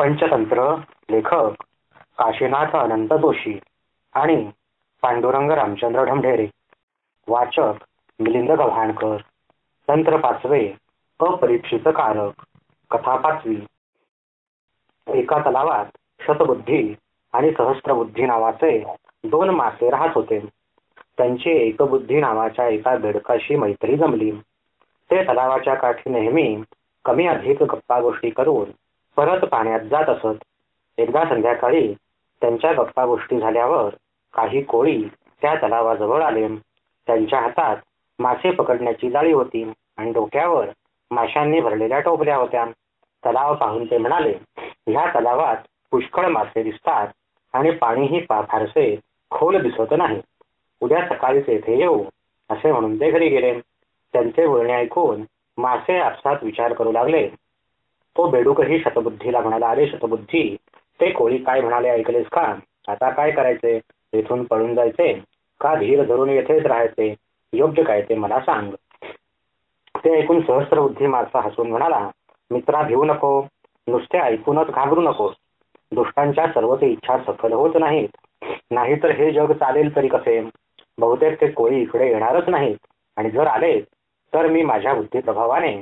पंचतंत्र लेखक काशीनाथ अनंत जोशी आणि पांडुरंग रामचंद्र ढमढेरे. वाचक मिलिंद गव्हाणकर. तंत्र पाचवे अपरीक्षित कारक. कथा पाचवी. एका तलावात शतबुद्धी आणि सहस्त्रबुद्धी नावाचे दोन मासे राहत होते. त्यांची एकबुद्धी नावाच्या एका बेडकाशी मैत्री जमली. ते तलावाच्या काठी नेहमी कमी अधिक गप्पा गोष्टी करून परत पाण्यात जात असत. एकदा संध्याकाळी त्यांच्या गप्पा गोष्टी झाल्यावर काही कोळी त्या तलावाजवळ आले. त्यांच्या हातात मासे पकडण्याची जाळी होती आणि डोक्यावर माशांनी भरलेल्या टोपल्या होत्या. तलाव पाहून ते म्हणाले ह्या तलावात पुष्कळ मासे दिसतात आणि पाणीही फारसे खोल दिसत नाही. उद्या सकाळीच येथे येऊ असे म्हणून ते घरी गेले. त्यांचे बोलणे ऐकून मासे आपसात विचार करू लागले. तो बेडूकही शतबुद्धीला म्हणाला अरे शतबुद्धी ते कोळी काय म्हणाले ऐकलेस का? आता काय करायचे? इथून पळून जायचे? का धीर धरून येथेच राहायचे? योग्य काय ते मला सांग. ते ऐकून सहस्त्रबुद्धी मारसा हसून म्हणाला मित्रा भिवू नको. नुसते ऐकूनच घाबरू नकोस. दुष्टांच्या सर्वच इच्छा सफल होत नाहीत. नाहीतर हे जग चालेल तरी कसे? बहुतेक ते कोळी इकडे येणारच नाहीत. आणि जर आले तर मी माझ्या बुद्धी प्रभावाने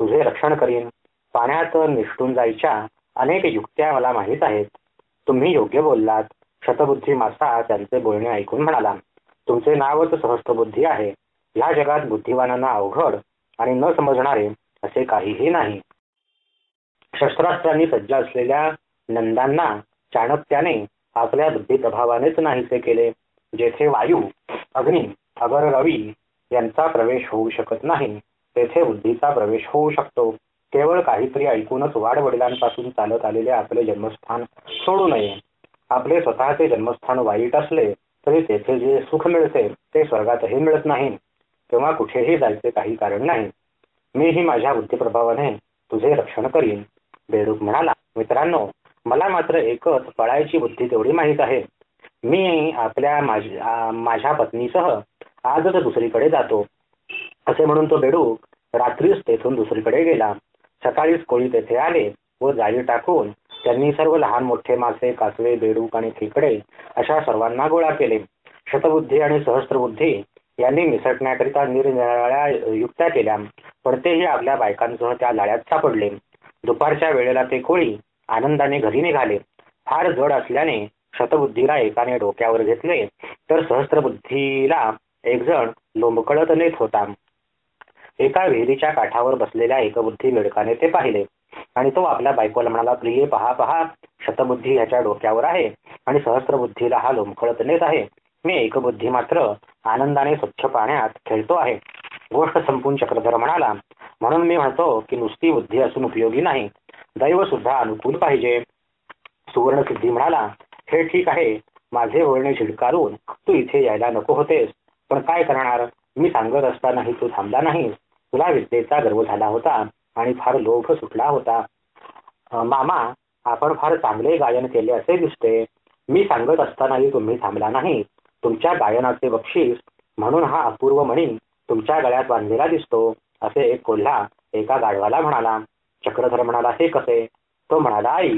तुझे रक्षण करीन. पाण्यात निष्ठून जायच्या अनेक युक्त्या मला माहीत आहेत. तुम्ही योग्य बोललात. शतबुद्धी मासा त्यांचे बोलणे ऐकून म्हणाला तुमचे नावच सहस्त्रबुद्धी आहे. या जगात बुद्धिवानांना अवघड आणि न समजणारे असे काहीही नाही. शस्त्रास्त्रांनी सज्ज असलेल्या नंदांना चाणक्याने आपल्या बुद्धी प्रभावानेच नाहीसे केले जेथे वायू अग्नी अगर रवी यांचा प्रवेश होऊ शकत नाही तेथे बुद्धीचा प्रवेश होऊ शकतो. केवळ काहीतरी ऐकूनच वाडवडिलांपासून चालत आलेले आपले जन्मस्थान सोडू नये. आपले स्वतःचे जन्मस्थान वाईट असले तरी तेथे जे सुख मिळते ते स्वर्गातही मिळत नाही. तेव्हा कुठेही जायचे काही कारण नाही. मीही माझ्या बुद्धिप्रभावाने तुझे रक्षण करीन. बेडूक म्हणाला मित्रांनो मला मात्र एकच पळायची बुद्धी तेवढी माहीत आहे. मी आपल्या माझ्या पत्नीसह आजच दुसरीकडे जातो. असे म्हणून तो बेडूक रात्रीच तेथून दुसरीकडे गेला. सकाळीच कोळी तेथे आले व जाळी टाकून त्यांनी सर्व लहान मोठे मासे कासवे बेडूक आणि खेकडे अशा सर्वांना गोळा केले. शतबुद्धी आणि सहस्त्रबुद्धी यांनी निसटण्याकरिता निरनिराळ्या युक्त्या केल्या पण तेही आपल्या बायकांसह त्या जाळ्यात सापडले. दुपारच्या वेळेला ते कोळी आनंदाने घरी निघाले. फार जड असल्याने शतबुद्धीला एकाने डोक्यावर घेतले तर सहस्त्रबुद्धीला एक जण लोंबकळत नेत होता. एका विहिरीच्या काठावर बसलेल्या एकबुद्धी बेडकाने ते पाहिले. आणि तो आपल्या बायकोला म्हणाला प्रिय पहा पहा शतबुद्धी ह्याच्या डोक्यावर आहे आणि सहस्त्रबुद्धीला हा लोंबकळत नेत आहे. मी एकबुद्धी मात्र आनंदाने स्वच्छ पाण्यात खेळतो आहे. गोष्ट संपून चक्रधर म्हणाला म्हणून मी म्हणतो की नुसती बुद्धी असून उपयोगी नाही. दैव सुद्धा अनुकूल पाहिजे. सुवर्ण सिद्धी म्हणाला हे ठीक आहे. माझे वळणे झिडकारून तू इथे यायला नको होतेस. पण काय करणार? मी सांगत असतानाही तू थांबला नाही तुला विद्येचा गर्व झाला होता आणि फार लोभ सुटला होता. मामा आपण फार चांगले गायन केले असे दिसते. मी सांगत असतानाही तुम्ही थांबला नाही. तुमच्या गायनाचे बक्षीस म्हणून हा अपूर्व मणी तुमच्या गळ्यात बांधलेला दिसतो असे एक कोल्हा एका गाढवाला म्हणाला. चक्रधर म्हणाला हे कसे? तो म्हणाला आई